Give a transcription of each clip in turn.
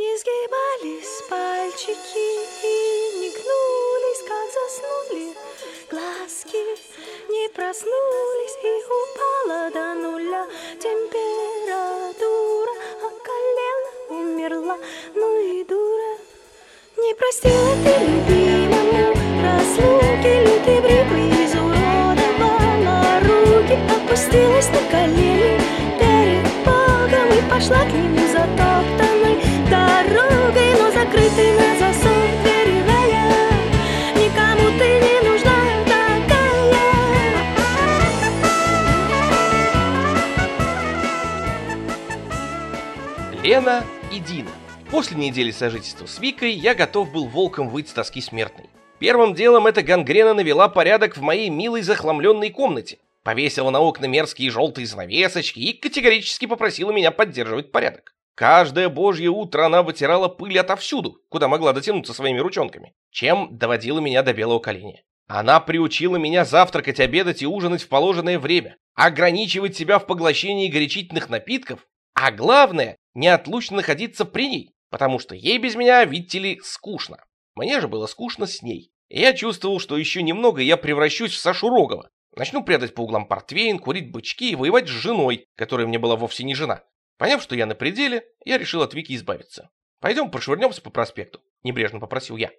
Не сгибались пальчики и не гнулись, как заснули глазки. Не проснулись и упала до нуля температура, а колено умерла, ну и дура. Не простила ты любимому разлуки, лютый брик изуродовала руки, опустилась на колени перед Богом и пошла к нему Лена и Дина. После недели сожительства с Викой я готов был волком выйти с тоски смертной. Первым делом эта гангрена навела порядок в моей милой захламленной комнате, повесила на окна мерзкие желтые занавесочки и категорически попросила меня поддерживать порядок. Каждое божье утро она вытирала пыль отовсюду, куда могла дотянуться своими ручонками, чем доводила меня до белого коленя. Она приучила меня завтракать, обедать и ужинать в положенное время, ограничивать себя в поглощении горячительных напитков, а главное, неотлучно находиться при ней, потому что ей без меня, видите ли, скучно. Мне же было скучно с ней. И я чувствовал, что еще немного, я превращусь в Сашу Рогова. Начну прятать по углам портвейн, курить бычки и воевать с женой, которая мне была вовсе не жена. Поняв, что я на пределе, я решил от Вики избавиться. «Пойдем прошвырнемся по проспекту», — небрежно попросил я.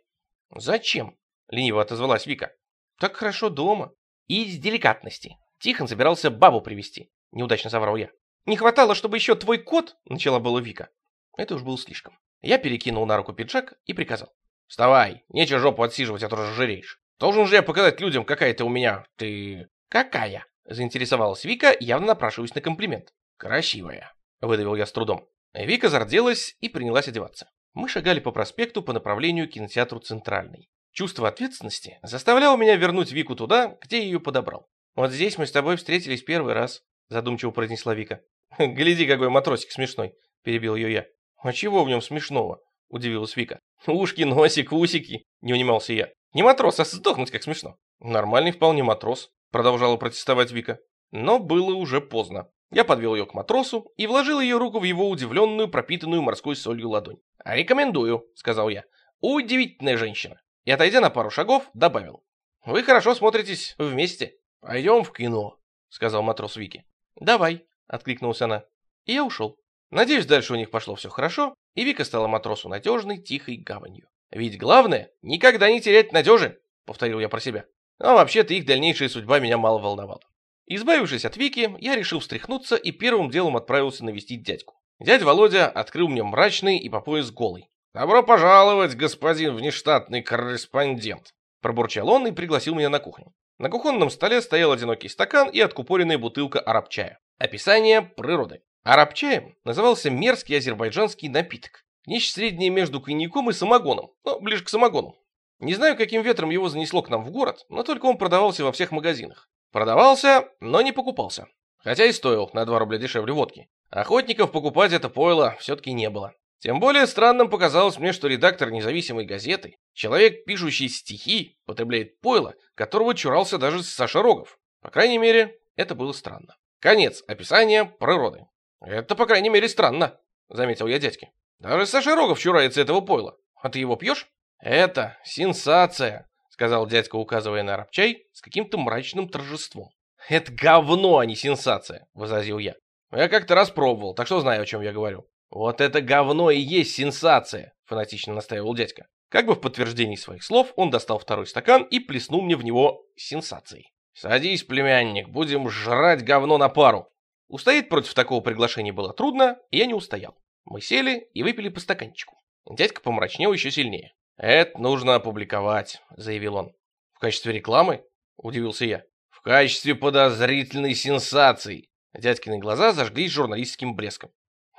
«Зачем?» — лениво отозвалась Вика. «Так хорошо дома». И из деликатности. Тихон собирался бабу привести. Неудачно соврал я. «Не хватало, чтобы еще твой кот...» — начала была Вика. Это уж было слишком. Я перекинул на руку пиджак и приказал. «Вставай, нечего жопу отсиживать, а то разжиреешь. Должен же я показать людям, какая ты у меня... Ты... какая?» Заинтересовалась Вика, явно напрашиваясь на комплимент. «Красивая», — выдавил я с трудом. Вика зарделась и принялась одеваться. Мы шагали по проспекту по направлению к кинотеатру «Центральный». Чувство ответственности заставляло меня вернуть Вику туда, где я ее подобрал. «Вот здесь мы с тобой встретились первый раз», — задумчиво произнесла Вика. «Гляди, какой матросик смешной», — перебил ее я. «А чего в нем смешного?» — удивилась Вика. «Ушки, носик, усики», — не унимался я. «Не матрос, а сдохнуть как смешно». «Нормальный вполне матрос», — продолжала протестовать Вика. Но было уже поздно. Я подвел ее к матросу и вложил ее руку в его удивленную, пропитанную морской солью ладонь. «Рекомендую», — сказал я. «Удивительная женщина». И, отойдя на пару шагов, добавил. «Вы хорошо смотритесь вместе». «Пойдем в кино», — сказал матрос Вики. «Давай», — откликнулась она. И я ушел. Надеюсь, дальше у них пошло все хорошо, и Вика стала матросу надежной, тихой гаванью. Ведь главное — никогда не терять надежи, повторил я про себя. А вообще-то их дальнейшая судьба меня мало волновала. Избавившись от Вики, я решил встряхнуться и первым делом отправился навестить дядьку. Дядя Володя открыл мне мрачный и по пояс голый. «Добро пожаловать, господин внештатный корреспондент!» Пробурчал он и пригласил меня на кухню. На кухонном столе стоял одинокий стакан и откупоренная бутылка арабчая. Описание природы. Арабчаем назывался мерзкий азербайджанский напиток. Нечто среднее между коньяком и самогоном, но ближе к самогону. Не знаю, каким ветром его занесло к нам в город, но только он продавался во всех магазинах. Продавался, но не покупался. Хотя и стоил на 2 рубля дешевле водки. Охотников покупать это пойло все-таки не было. Тем более странным показалось мне, что редактор независимой газеты, человек, пишущий стихи, потребляет пойло, которого чурался даже Саша Рогов. По крайней мере, это было странно. Конец описания природы. «Это, по крайней мере, странно», — заметил я дядьке. «Даже Саша Рогов чурается этого пойла. А ты его пьешь?» «Это сенсация», — сказал дядька, указывая на рабчай с каким-то мрачным торжеством. «Это говно, а не сенсация», — возразил я. «Я как-то раз пробовал, так что знаю, о чем я говорю». «Вот это говно и есть сенсация», — фанатично настаивал дядька. Как бы в подтверждении своих слов, он достал второй стакан и плеснул мне в него сенсацией. «Садись, племянник, будем жрать говно на пару», Устоять против такого приглашения было трудно, и я не устоял. Мы сели и выпили по стаканчику. Дядька помрачнел еще сильнее. «Это нужно опубликовать», — заявил он. «В качестве рекламы?» — удивился я. «В качестве подозрительной сенсации». Дядькины глаза зажглись журналистским блеском.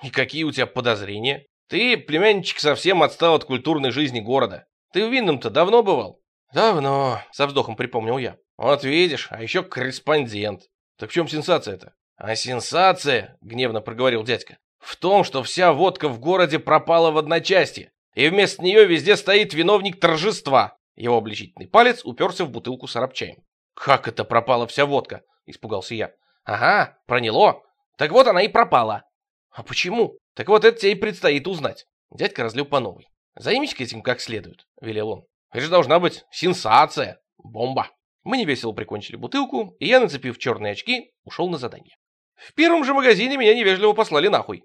«И какие у тебя подозрения? Ты, племянничек, совсем отстал от культурной жизни города. Ты в Винном-то давно бывал?» «Давно», — со вздохом припомнил я. «Вот видишь, а еще корреспондент. Так в чем сенсация-то?» «А сенсация, — гневно проговорил дядька, — в том, что вся водка в городе пропала в одночасье, и вместо нее везде стоит виновник торжества». Его обличительный палец уперся в бутылку с арабчаем. «Как это пропала вся водка?» — испугался я. «Ага, проняло. Так вот она и пропала». «А почему?» «Так вот это тебе и предстоит узнать. Дядька разлил по новой. «Займись-ка этим как следует», — велел он. «Это же должна быть сенсация! Бомба!» Мы невесело прикончили бутылку, и я, нацепив черные очки, ушел на задание. В первом же магазине меня невежливо послали нахуй.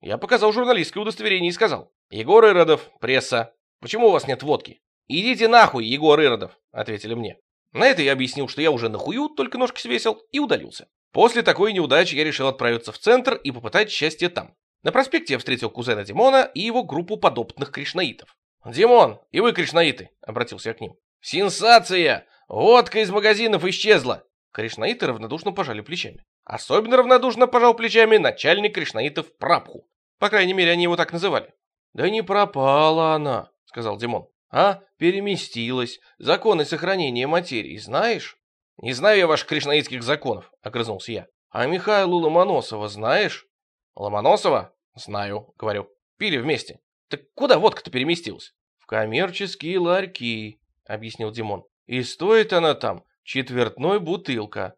Я показал журналистское удостоверение и сказал. «Егор Иродов, пресса. Почему у вас нет водки?» «Идите нахуй, Егор Иродов», — ответили мне. На это я объяснил, что я уже нахую, только ножки свесил, и удалился. После такой неудачи я решил отправиться в центр и попытать счастье там. На проспекте я встретил кузена Димона и его группу подопытных кришнаитов. «Димон, и вы кришнаиты», — обратился я к ним. «Сенсация! Водка из магазинов исчезла!» Кришнаиты равнодушно пожали плечами. Особенно равнодушно пожал плечами начальник кришнаитов Прабху. По крайней мере, они его так называли. «Да не пропала она», — сказал Димон. «А, переместилась. Законы сохранения материи знаешь?» «Не знаю я ваших кришнаитских законов», — огрызнулся я. «А Михаилу Ломоносова знаешь?» «Ломоносова?» «Знаю», — говорю. «Пили вместе. Так куда водка-то переместилась?» «В коммерческие ларьки», — объяснил Димон. «И стоит она там четвертной бутылка».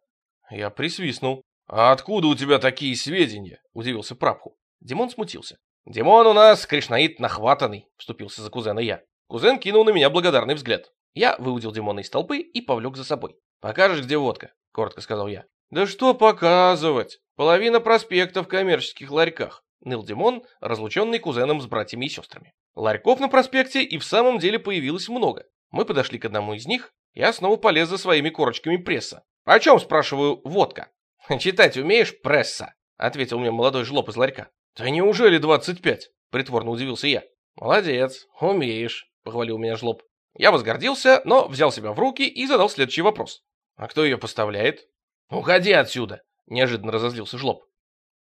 Я присвистнул. «А откуда у тебя такие сведения?» — удивился Прабху. Димон смутился. «Димон у нас кришнаит нахватанный», — вступился за кузена я. Кузен кинул на меня благодарный взгляд. Я выудил Димона из толпы и повлек за собой. «Покажешь, где водка?» — коротко сказал я. «Да что показывать? Половина проспекта в коммерческих ларьках», — ныл Димон, разлученный кузеном с братьями и сестрами. Ларьков на проспекте и в самом деле появилось много. Мы подошли к одному из них, я снова полез за своими корочками пресса. «О чем, спрашиваю, водка?» «Читать умеешь, пресса?» — ответил мне молодой жлоб из ларька. «Да неужели двадцать пять?» — притворно удивился я. «Молодец, умеешь», — похвалил меня жлоб. Я возгордился, но взял себя в руки и задал следующий вопрос. «А кто ее поставляет?» «Уходи отсюда!» — неожиданно разозлился жлоб.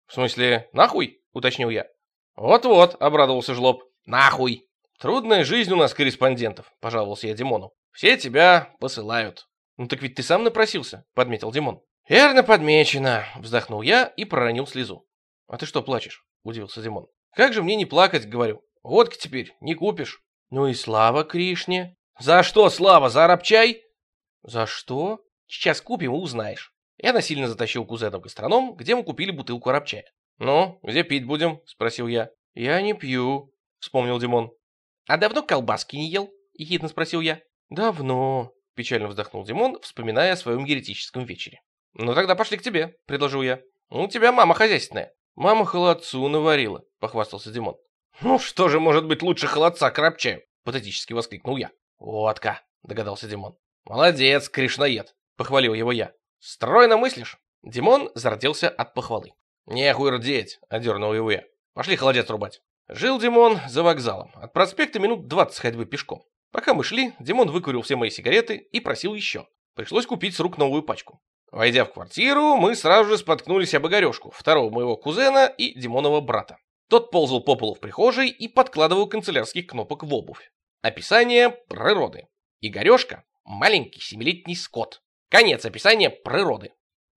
«В смысле, нахуй?» — уточнил я. «Вот-вот», — обрадовался жлоб. «Нахуй!» «Трудная жизнь у нас корреспондентов», — пожаловался я Димону. «Все тебя посылают». «Ну так ведь ты сам напросился», — подметил Димон. «Верно подмечено», — вздохнул я и проронил слезу. «А ты что плачешь?» — удивился Димон. «Как же мне не плакать?» — говорю. «Водки теперь не купишь». «Ну и слава Кришне». «За что слава? За арабчай?» «За что?» «Сейчас купим узнаешь». Я насильно затащил кузена в гастроном, где мы купили бутылку арабчая. «Ну, где пить будем?» — спросил я. «Я не пью», — вспомнил Димон. «А давно колбаски не ел?» — ехидно спросил я. «Давно», — печально вздохнул Димон, вспоминая о своем еретическом вечере. «Ну тогда пошли к тебе», — предложил я. «У тебя мама хозяйственная». «Мама холодцу наварила», — похвастался Димон. «Ну что же может быть лучше холодца крапчаю?» — патетически воскликнул я. «Водка», — догадался Димон. «Молодец, кришнаед», — похвалил его я. «Стройно мыслишь?» Димон зарделся от похвалы. «Нехуй рдеть», — одернул его я. «Пошли холодец рубать». Жил Димон за вокзалом. От проспекта минут 20 ходьбы пешком. Пока мы шли, Димон выкурил все мои сигареты и просил еще. Пришлось купить с рук новую пачку. Войдя в квартиру, мы сразу же споткнулись об Игорешку, второго моего кузена и Димонова брата. Тот ползал по полу в прихожей и подкладывал канцелярских кнопок в обувь. Описание природы. Игорешка – маленький семилетний скот. Конец описания природы.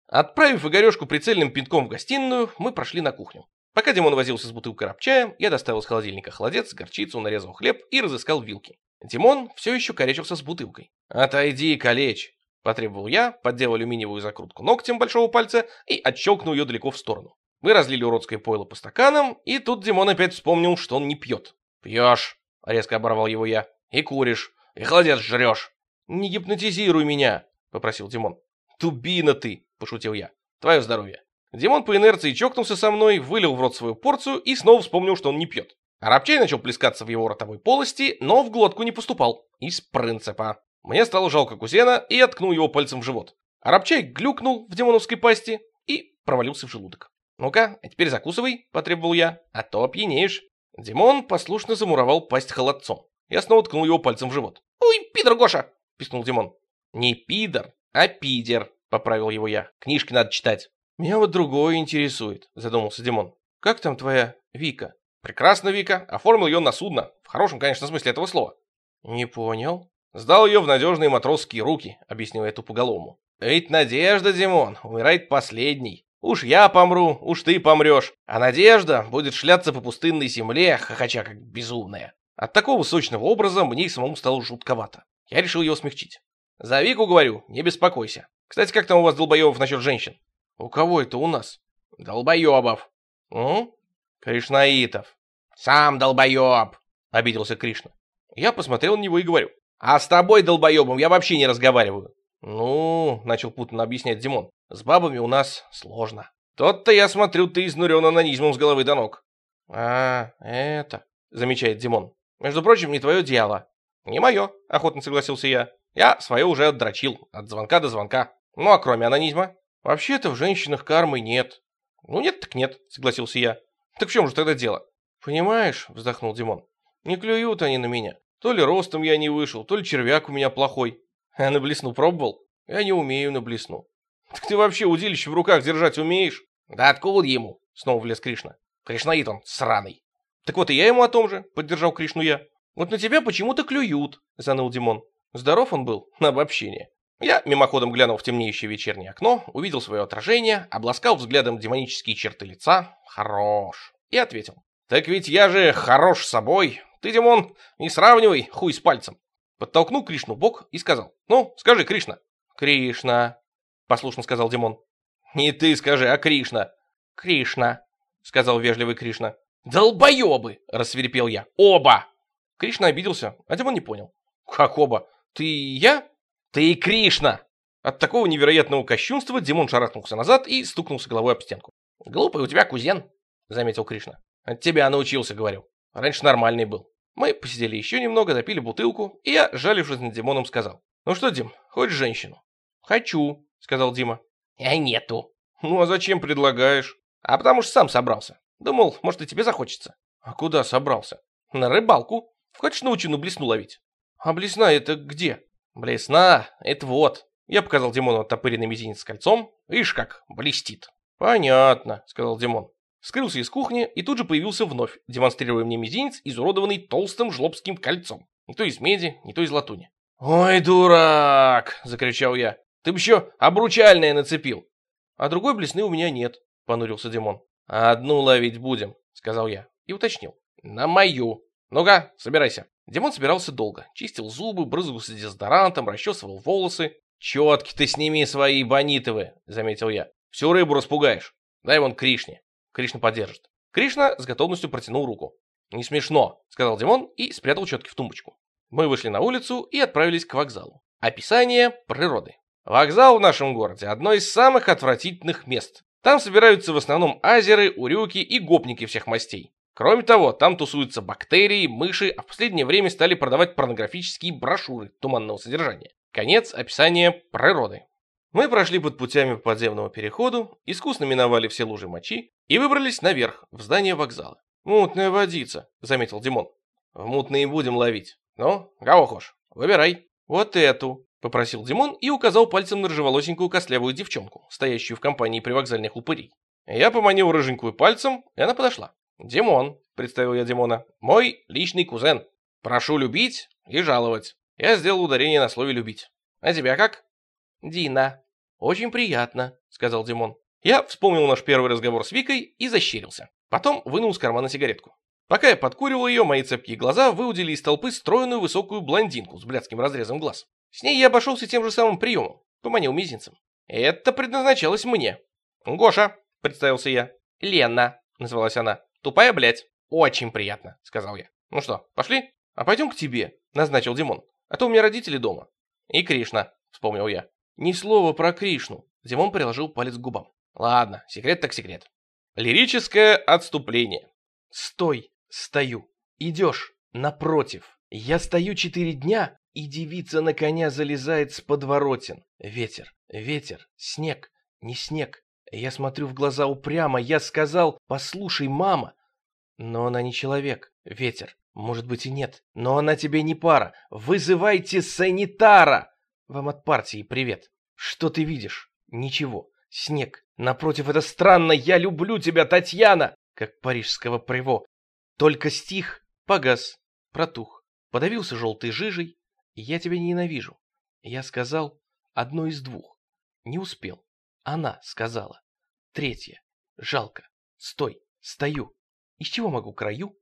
Отправив Игорешку прицельным пинком в гостиную, мы прошли на кухню. Пока Димон возился с бутылкой рабчая, я доставил из холодильника холодец, горчицу, нарезал хлеб и разыскал вилки. Димон все еще корячился с бутылкой. «Отойди, калечь!» – потребовал я, поддел алюминиевую закрутку ногтем большого пальца и отщелкнул ее далеко в сторону. Мы разлили уродское пойло по стаканам, и тут Димон опять вспомнил, что он не пьет. «Пьешь!» – резко оборвал его я. «И куришь, и холодец жрешь!» «Не гипнотизируй меня!» – попросил Димон. «Тубина ты!» – пошутил я. «Твое здоровье!» Димон по инерции чокнулся со мной, вылил в рот свою порцию и снова вспомнил, что он не пьет. Арабчай начал плескаться в его ротовой полости, но в глотку не поступал. Из принципа. Мне стало жалко кузена и откнул его пальцем в живот. Арабчай глюкнул в демоновской пасти и провалился в желудок. «Ну-ка, а теперь закусывай», — потребовал я, — «а то опьянеешь». Димон послушно замуровал пасть холодцом. Я снова ткнул его пальцем в живот. «Ой, пидор Гоша!» — пискнул Димон. «Не пидор, а пидер», — поправил его я. «Книжки надо читать». «Меня вот другое интересует», — задумался Димон. «Как там твоя Вика?» «Прекрасно, Вика. Оформил ее на судно. В хорошем, конечно, смысле этого слова». «Не понял». «Сдал ее в надежные матросские руки», — объяснил я тупоголовому. «Ведь Надежда, Димон, умирает последней. Уж я помру, уж ты помрешь, а Надежда будет шляться по пустынной земле, хохоча как безумная». От такого сочного образа мне и самому стало жутковато. Я решил его смягчить. «За Вику, говорю, не беспокойся. Кстати, как там у вас, долбоебов, насчет женщин?» «У кого это у нас?» «Долбоебов». «М? Кришнаитов». «Сам долбоеб!» — обиделся Кришна. Я посмотрел на него и говорю. «А с тобой, долбоебом, я вообще не разговариваю». «Ну, — начал путанно объяснять Димон, — с бабами у нас сложно». «Тот-то я смотрю, ты изнурен анонизмом с головы до ног». «А, это...» — замечает Димон. «Между прочим, не твое дело». «Не мое», — охотно согласился я. «Я свое уже отдрочил, от звонка до звонка. Ну, а кроме анонизма?» «Вообще-то в женщинах кармы нет». «Ну, нет так нет», — согласился я. «Так в чем же тогда дело?» «Понимаешь», — вздохнул Димон, — «не клюют они на меня. То ли ростом я не вышел, то ли червяк у меня плохой. А на блесну пробовал? Я не умею на блесну». «Так ты вообще удилище в руках держать умеешь?» «Да откуда ему?» — снова влез Кришна. «Кришнаит он, сраный». «Так вот и я ему о том же», — поддержал Кришну я. «Вот на тебя почему-то клюют», — заныл Димон. Здоров он был, на обобщение. Я мимоходом глянул в темнеющее вечернее окно, увидел свое отражение, обласкал взглядом демонические черты лица. Хорош. И ответил. Так ведь я же хорош собой. Ты, Димон, не сравнивай хуй с пальцем. Подтолкнул Кришну бок и сказал. Ну, скажи, Кришна. Кришна, послушно сказал Димон. Не ты скажи, а Кришна. Кришна, сказал вежливый Кришна. Долбоебы, рассверепел я. Оба. Кришна обиделся, а Димон не понял. Как оба? Ты и я? «Ты и Кришна!» От такого невероятного кощунства Димон шарахнулся назад и стукнулся головой об стенку. «Глупый у тебя кузен», — заметил Кришна. «От тебя научился, говорю. Раньше нормальный был». Мы посидели еще немного, допили бутылку, и я, жалившись над Димоном, сказал. «Ну что, Дим, хочешь женщину?» «Хочу», — сказал Дима. «А нету». «Ну а зачем предлагаешь?» «А потому что сам собрался. Думал, может, и тебе захочется». «А куда собрался?» «На рыбалку. Хочешь научу на блесну ловить?» «А блесна это где?» «Блесна, это вот». Я показал Димону оттопыренный мизинец с кольцом. Ишь как, блестит. «Понятно», — сказал Димон. Скрылся из кухни и тут же появился вновь, демонстрируя мне мизинец, изуродованный толстым жлобским кольцом. Не то из меди, не то из латуни. «Ой, дурак!» — закричал я. «Ты бы еще обручальное нацепил!» «А другой блесны у меня нет», — понурился Димон. «Одну ловить будем», — сказал я и уточнил. «На мою. Ну-ка, собирайся». Димон собирался долго. Чистил зубы, брызгался дезодорантом, расчесывал волосы. «Четки ты сними свои бонитовые», — заметил я. «Всю рыбу распугаешь. Дай вон Кришне». Кришна поддержит. Кришна с готовностью протянул руку. «Не смешно», — сказал Димон и спрятал четки в тумбочку. Мы вышли на улицу и отправились к вокзалу. Описание природы. Вокзал в нашем городе – одно из самых отвратительных мест. Там собираются в основном азеры, урюки и гопники всех мастей. Кроме того, там тусуются бактерии, мыши, а в последнее время стали продавать порнографические брошюры туманного содержания. Конец описания природы. Мы прошли под путями по подземному переходу, искусно миновали все лужи мочи и выбрались наверх, в здание вокзала. «Мутная водица», — заметил Димон. «В мутные будем ловить. Ну, кого хочешь, выбирай». «Вот эту», — попросил Димон и указал пальцем на рыжеволосенькую костлявую девчонку, стоящую в компании привокзальных упырей. Я поманил рыженькую пальцем, и она подошла. «Димон», — представил я Димона, — «мой личный кузен. Прошу любить и жаловать». Я сделал ударение на слове «любить». «А тебя как?» «Дина». «Очень приятно», — сказал Димон. Я вспомнил наш первый разговор с Викой и защирился. Потом вынул из кармана сигаретку. Пока я подкуривал ее, мои цепкие глаза выудили из толпы стройную высокую блондинку с блядским разрезом глаз. С ней я обошелся тем же самым приемом, поманил мизинцем. Это предназначалось мне. «Гоша», — представился я. «Лена», — назвалась она. Тупая, блядь. Очень приятно, сказал я. Ну что, пошли? А пойдем к тебе, назначил Димон. А то у меня родители дома. И Кришна, вспомнил я. Ни слова про Кришну. Димон приложил палец к губам. Ладно, секрет так секрет. Лирическое отступление. Стой, стою. Идешь, напротив. Я стою четыре дня, и девица на коня залезает с подворотен. Ветер, ветер, снег, не снег, я смотрю в глаза упрямо, я сказал «Послушай, мама». Но она не человек, ветер. Может быть и нет, но она тебе не пара. Вызывайте санитара! Вам от партии привет. Что ты видишь? Ничего. Снег. Напротив, это странно. Я люблю тебя, Татьяна! Как парижского приво. Только стих погас, протух, подавился желтой жижей, я тебя ненавижу. Я сказал одно из двух. Не успел. Она сказала. Третье. Жалко. Стой. Стою. Из чего могу краю?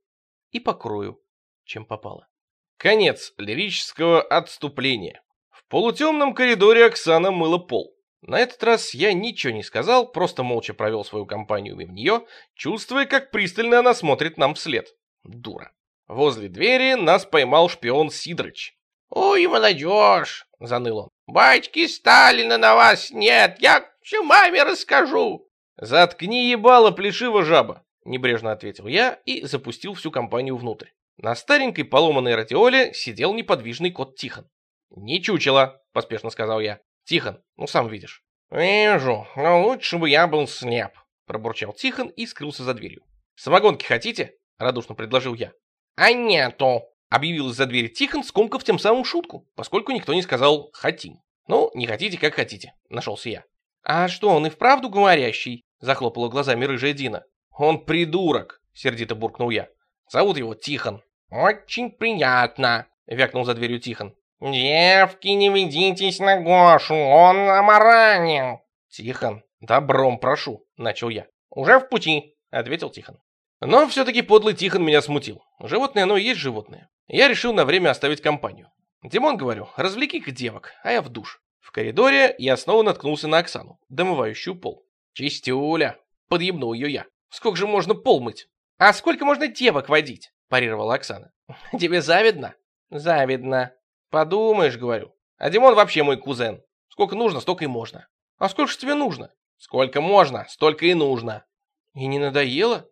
И покрою, чем попало. Конец лирического отступления. В полутемном коридоре Оксана мыла пол. На этот раз я ничего не сказал, просто молча провел свою компанию мимо нее, чувствуя, как пристально она смотрит нам вслед. дура. Возле двери нас поймал шпион Сидорыч. «Ой, молодежь!» — заныл он. «Батьки Сталина на вас нет, я все маме расскажу!» «Заткни ебало, плешива жаба!» — небрежно ответил я и запустил всю компанию внутрь. На старенькой поломанной радиоле сидел неподвижный кот Тихон. «Не чучело», — поспешно сказал я. «Тихон, ну сам видишь». «Вижу, но лучше бы я был слеп», — пробурчал Тихон и скрылся за дверью. «Самогонки хотите?» — радушно предложил я. «А нету», — объявил из-за двери Тихон, скомкав тем самым шутку, поскольку никто не сказал «хотим». «Ну, не хотите, как хотите», — нашелся я. «А что, он и вправду говорящий?» — захлопала глазами рыжая Дина. «Он придурок», — сердито буркнул я. «Зовут его Тихон». «Очень приятно», — вякнул за дверью Тихон. «Девки, не ведитесь на Гошу, он амаранил!» «Тихон, добром прошу», — начал я. «Уже в пути», — ответил Тихон. Но все-таки подлый Тихон меня смутил. Животное оно и есть животное. Я решил на время оставить компанию. Димон, говорю, развлеки-ка девок, а я в душ. В коридоре я снова наткнулся на Оксану, домывающую пол. «Чистюля!» — подъебнул ее я. «Сколько же можно пол мыть?» «А сколько можно девок водить?» — парировала Оксана. «Тебе завидно?» «Завидно», Подумаешь, говорю. А Димон вообще мой кузен. Сколько нужно, столько и можно. А сколько же тебе нужно? Сколько можно, столько и нужно. И не надоело?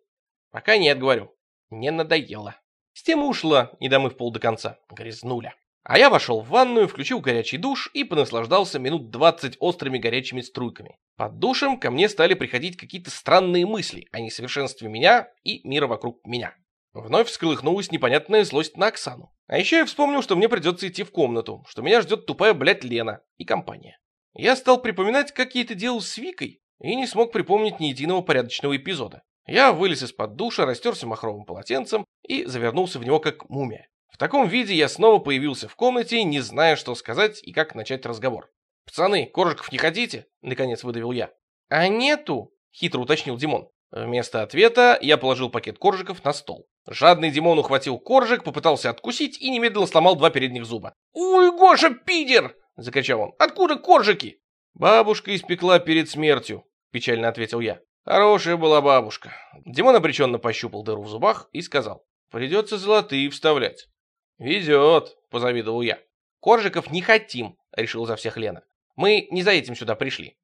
Пока нет, говорю. Не надоело. С тем ушла, не домыв пол до конца. Грязнуля. А я вошел в ванную, включил горячий душ и понаслаждался минут 20 острыми горячими струйками. Под душем ко мне стали приходить какие-то странные мысли о несовершенстве меня и мира вокруг меня. Вновь всколыхнулась непонятная злость на Оксану. А еще я вспомнил, что мне придется идти в комнату, что меня ждет тупая, блядь, Лена и компания. Я стал припоминать, как я это делал с Викой, и не смог припомнить ни единого порядочного эпизода. Я вылез из-под душа, растерся махровым полотенцем и завернулся в него как мумия. В таком виде я снова появился в комнате, не зная, что сказать и как начать разговор. «Пацаны, коржиков не хотите?» — наконец выдавил я. «А нету», — хитро уточнил Димон. Вместо ответа я положил пакет коржиков на стол. Жадный Димон ухватил коржик, попытался откусить и немедленно сломал два передних зуба. «Ой, Гоша, пидер!» — закричал он. «Откуда коржики?» «Бабушка испекла перед смертью», — печально ответил я. «Хорошая была бабушка». Димон обреченно пощупал дыру в зубах и сказал. «Придется золотые вставлять». «Везет», — позавидовал я. «Коржиков не хотим», — решил за всех Лена. «Мы не за этим сюда пришли».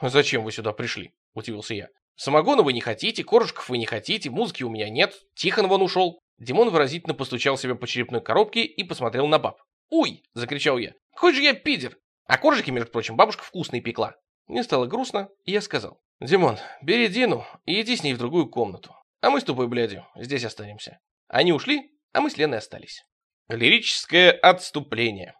«Зачем вы сюда пришли?» — удивился я. Самогона вы не хотите, коржиков вы не хотите, музыки у меня нет, Тихон вон ушел. Димон выразительно постучал себя по черепной коробке и посмотрел на баб. «Уй!» — закричал я. «Какой же я пидер!» А коржики, между прочим, бабушка вкусные пекла. Мне стало грустно, и я сказал. «Димон, бери Дину и иди с ней в другую комнату. А мы с тупой блядью здесь останемся». Они ушли, а мы с Леной остались. Лирическое отступление.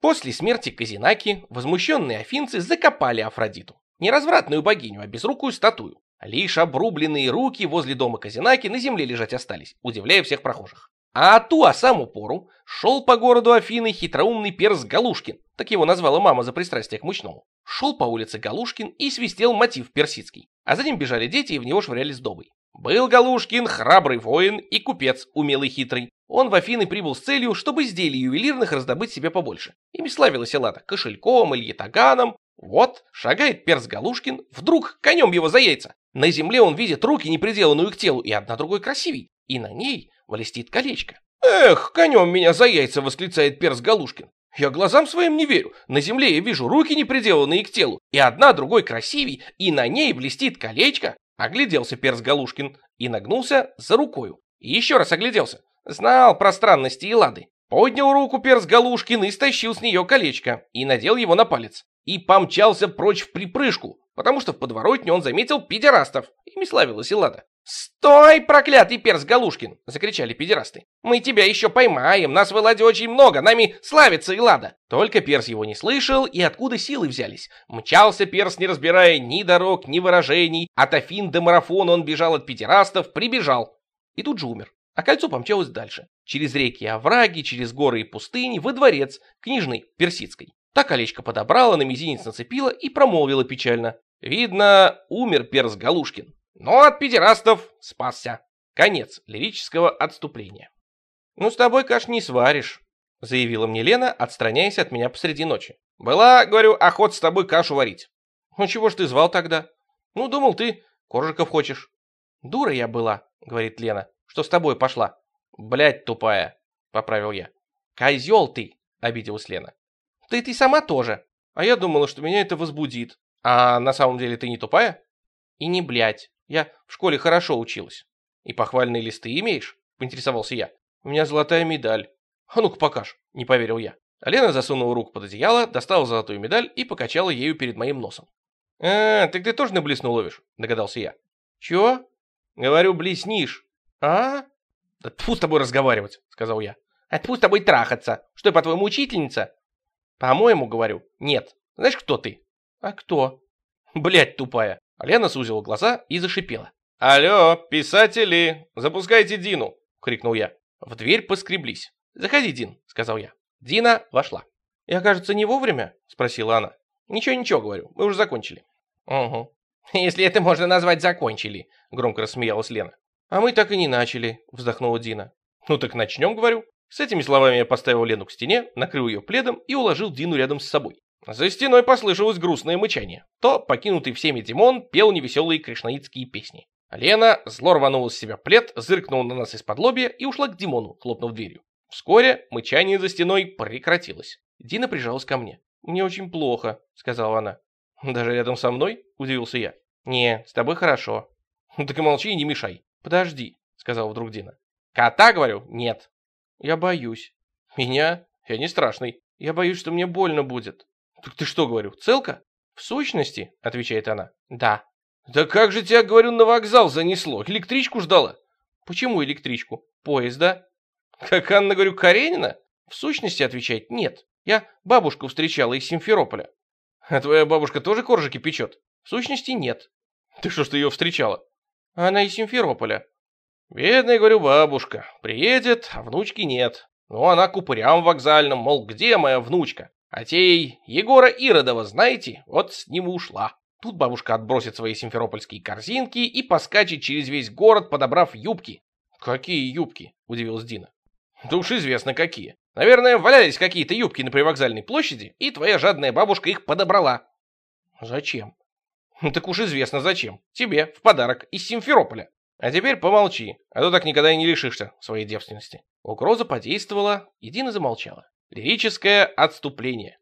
После смерти Казинаки возмущенные афинцы закопали Афродиту. Не развратную богиню, а безрукую статую. Лишь обрубленные руки возле дома Казинаки на земле лежать остались, удивляя всех прохожих. А ту, а саму пору, шел по городу Афины хитроумный перс Галушкин, так его назвала мама за пристрастие к мучному. Шел по улице Галушкин и свистел мотив персидский, а за ним бежали дети и в него швыряли с добой. Был Галушкин храбрый воин и купец, умелый хитрый. Он в Афины прибыл с целью, чтобы изделий ювелирных раздобыть себе побольше. Ими славилась Эллада кошельком или ятаганом. Вот, шагает перс Галушкин, вдруг конем его за яйца. На земле он видит руки, не приделанную к телу, и одна другой красивей, и на ней блестит колечко. «Эх, конем меня за яйца!» — восклицает перс Галушкин. «Я глазам своим не верю. На земле я вижу руки, не приделанные к телу, и одна другой красивей, и на ней блестит колечко». Огляделся перс Галушкин и нагнулся за рукою. И еще раз огляделся. Знал про странности и лады. Поднял руку перс Галушкин и стащил с нее колечко, и надел его на палец. И помчался прочь в припрыжку, потому что в подворотне он заметил педерастов. Ими славилась Эллада. «Стой, проклятый перс Галушкин!» — закричали педерасты. «Мы тебя еще поймаем, нас в Элладе очень много, нами славится Эллада!» Только перс его не слышал, и откуда силы взялись? Мчался перс, не разбирая ни дорог, ни выражений. От Афин до марафона он бежал от педерастов, прибежал. И тут же умер. А кольцо помчалось дальше. Через реки и овраги, через горы и пустыни, во дворец, книжный, персидской. Та колечко подобрала, на мизинец нацепила и промолвила печально. Видно, умер перс Галушкин. Но от педерастов спасся. Конец лирического отступления. «Ну, с тобой каш не сваришь», — заявила мне Лена, отстраняясь от меня посреди ночи. «Была, говорю, охот с тобой кашу варить». «Ну, чего ж ты звал тогда?» «Ну, думал, ты коржиков хочешь». «Дура я была», — говорит Лена, — «что с тобой пошла. Блядь, тупая, поправил я. Козел ты, обиделась Лена. Ты ты сама тоже. А я думала, что меня это возбудит. А на самом деле ты не тупая? И не блядь. Я в школе хорошо училась. И похвальные листы имеешь? Поинтересовался я. У меня золотая медаль. А ну-ка покаж, не поверил я. А Лена засунула руку под одеяло, достала золотую медаль и покачала ею перед моим носом. «А, так ты тоже на блесну ловишь?» – догадался я. «Чего?» «Говорю, блеснишь». «А?» «Да тьфу с тобой разговаривать», – сказал я. «А тьфу с тобой трахаться. Что, я, по-твоему, учительница?» «По-моему, говорю, нет. Знаешь, кто ты?» «А кто?» «Блядь, тупая». Лена сузила глаза и зашипела. «Алло, писатели, запускайте Дину!» — крикнул я. В дверь поскреблись. «Заходи, Дин», — сказал я. Дина вошла. «Я, кажется, не вовремя?» — спросила она. «Ничего-ничего, говорю, мы уже закончили». «Угу. Если это можно назвать закончили», — громко рассмеялась Лена. «А мы так и не начали», — вздохнула Дина. «Ну так начнем, говорю». С этими словами я поставил Лену к стене, накрыл ее пледом и уложил Дину рядом с собой. За стеной послышалось грустное мычание. То покинутый всеми Димон пел невеселые кришнаитские песни. Лена зло рванула с себя плед, зыркнула на нас из-под лобья и ушла к Димону, хлопнув дверью. Вскоре мычание за стеной прекратилось. Дина прижалась ко мне. «Мне очень плохо», — сказала она. «Даже рядом со мной?» — удивился я. «Не, с тобой хорошо». «Ну так и молчи и не мешай». «Подожди», — сказала вдруг Дина. «Кота, говорю, нет». «Я боюсь». «Меня? Я не страшный. Я боюсь, что мне больно будет». «Так ты что, говорю, целка?» «В сущности», — отвечает она, — «да». «Да как же тебя, говорю, на вокзал занесло? Электричку ждала?» «Почему электричку? Поезда?» «Как Анна, говорю, Каренина?» «В сущности», — отвечает, «нет. Я бабушку встречала из Симферополя». «А твоя бабушка тоже коржики печет?» «В сущности, нет». «Ты что ж ты ее встречала?» «Она из Симферополя». «Бедная, говорю, бабушка. Приедет, а внучки нет. Ну, она к упырям вокзальным, мол, где моя внучка? А тей Егора Иродова, знаете, вот с ним ушла». Тут бабушка отбросит свои симферопольские корзинки и поскачет через весь город, подобрав юбки. «Какие юбки?» – удивилась Дина. «Да уж известно какие. Наверное, валялись какие-то юбки на привокзальной площади, и твоя жадная бабушка их подобрала». «Зачем?» «Ну так уж известно зачем. Тебе, в подарок, из Симферополя. А теперь помолчи, а то так никогда и не лишишься своей девственности». Угроза подействовала, и Дина замолчала. Лирическое отступление.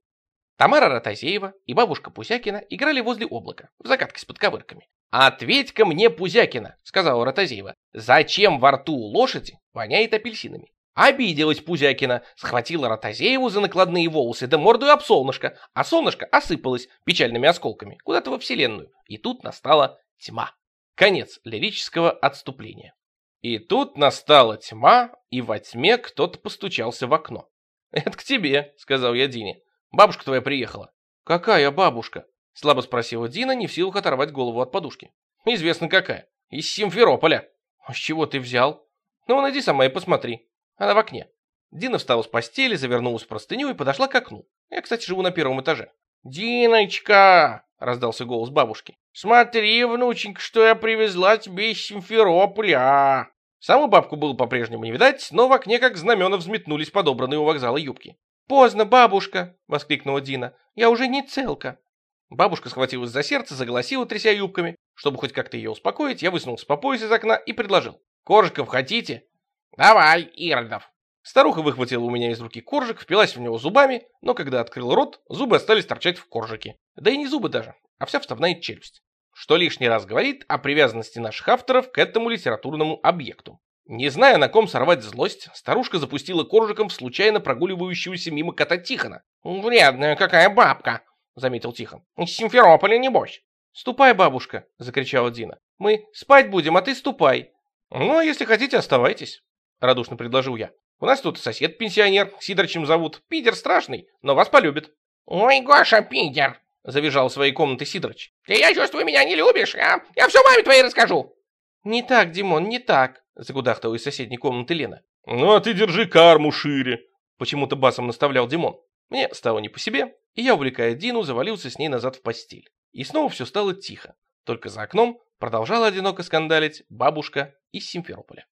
Тамара Ротозеева и бабушка Пузякина играли возле облака, в загадке с подковырками. «Ответь-ка мне, Пузякина», — сказала Ротозеева, — «зачем во рту у лошади воняет апельсинами?» Обиделась Пузякина, схватила Ротозееву за накладные волосы, да морду об солнышко, а солнышко осыпалось печальными осколками куда-то во вселенную, и тут настала тьма. Конец лирического отступления. И тут настала тьма, и во тьме кто-то постучался в окно. «Это к тебе», — сказал я Дине. Бабушка твоя приехала». «Какая бабушка?» — слабо спросила Дина, не в силах оторвать голову от подушки. «Известно какая. Из Симферополя». «А с чего ты взял?» «Ну, иди сама и посмотри. Она в окне». Дина встала с постели, завернулась в простыню и подошла к окну. Я, кстати, живу на первом этаже. «Диночка!» — раздался голос бабушки. «Смотри, внученька, что я привезла тебе из Симферополя!» Саму бабку было по-прежнему не видать, но в окне как знамена взметнулись подобранные у вокзала юбки. «Поздно, бабушка!» — воскликнула Дина. «Я уже не целка!» Бабушка схватилась за сердце, заголосила, тряся юбками. Чтобы хоть как-то ее успокоить, я высунулся по пояс из окна и предложил. «Коржиков хотите?» «Давай, Иродов!» Старуха выхватила у меня из руки коржик, впилась в него зубами, но когда открыл рот, зубы остались торчать в коржике. Да и не зубы даже, а вся вставная челюсть. Что лишний раз говорит о привязанности наших авторов к этому литературному объекту. Не зная, на ком сорвать злость, старушка запустила коржиком в случайно прогуливающегося мимо кота Тихона. «Вредная какая бабка!» — заметил Тихон. «Из Симферополя, небось!» «Ступай, бабушка!» — закричала Дина. «Мы спать будем, а ты ступай!» «Ну, а если хотите, оставайтесь!» — радушно предложил я. «У нас тут сосед-пенсионер, Сидорчем зовут. Пидер страшный, но вас полюбит». «Ой, Гоша, пидер!» — завизжал в своей комнате Сидорыч. «Ты, я чувствую, меня не любишь, а? Я все маме твоей расскажу!» «Не так, Димон, не так!» Загудахтала из соседней комнаты Лена. «Ну а ты держи карму шире!» Почему-то басом наставлял Димон. Мне стало не по себе, и я, увлекая Дину, завалился с ней назад в постель. И снова все стало тихо. Только за окном продолжала одиноко скандалить бабушка из Симферополя.